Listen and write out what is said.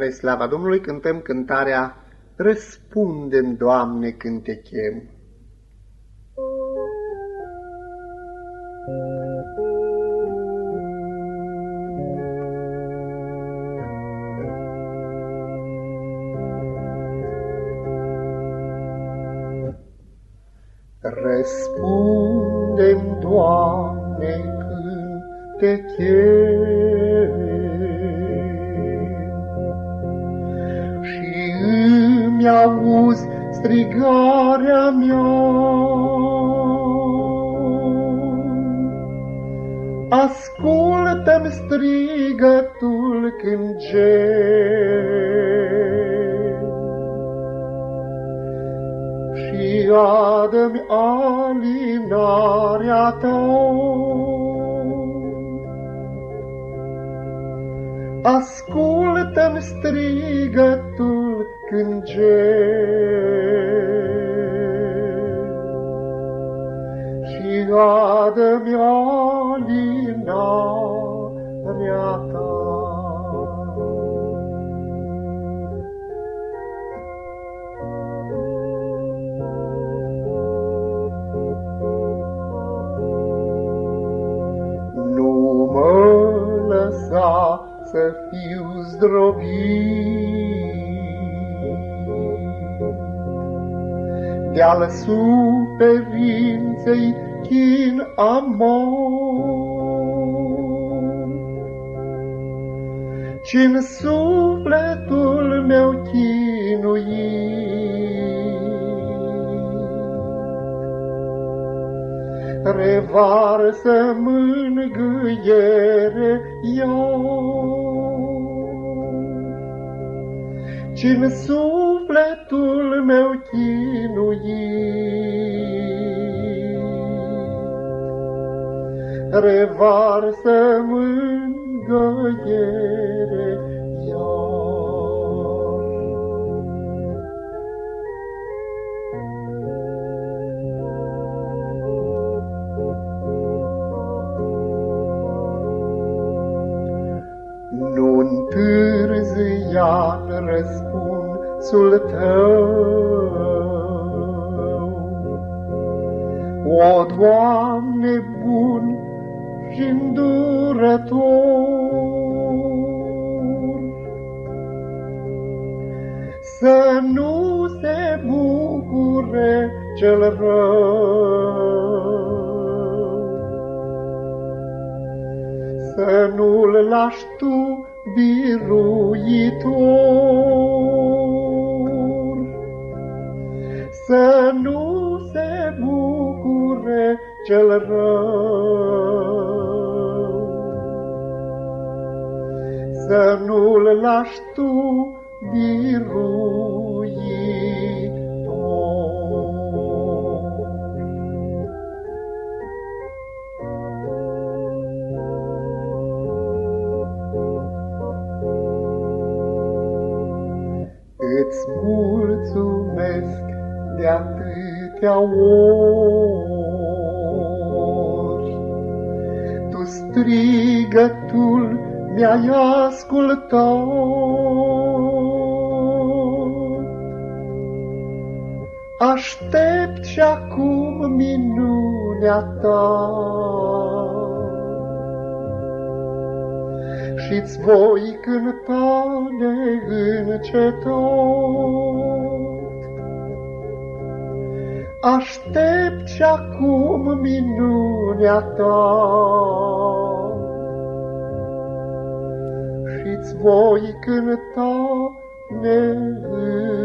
Spre slava Domnului cântăm cântarea Răspundem, Doamne, când te chem. Răspundem, Doamne, când te chem. Auzi strigarea mea. Ascultă-mi strigătul când și adă-mi alinarea ta. Ascultă-mi strigătul când și adă-mi alinarea ta. Nu mă lăsa să fiu zdrobit, de-al suferinței chin amor. ci în sufletul meu chinuit, revarsă mângâiere iar ci în sufletul meu chinuit. Revarsă mângăiere răspunsul tău. O, Doamne bun și îndurător, să nu se bucure cel rău. Să nu-l lași tu biruitor, să nu se bucure cel rău. Să nu-l lași tu biruitor. Îți mulțumesc de atâtea ori. Tu strigătul mi-ai ascultat. Aștept și acum minunea ta. și-ți voi cânta neîncetat. Aștept și acum minunea ta și-ți voi cânta neîncetat.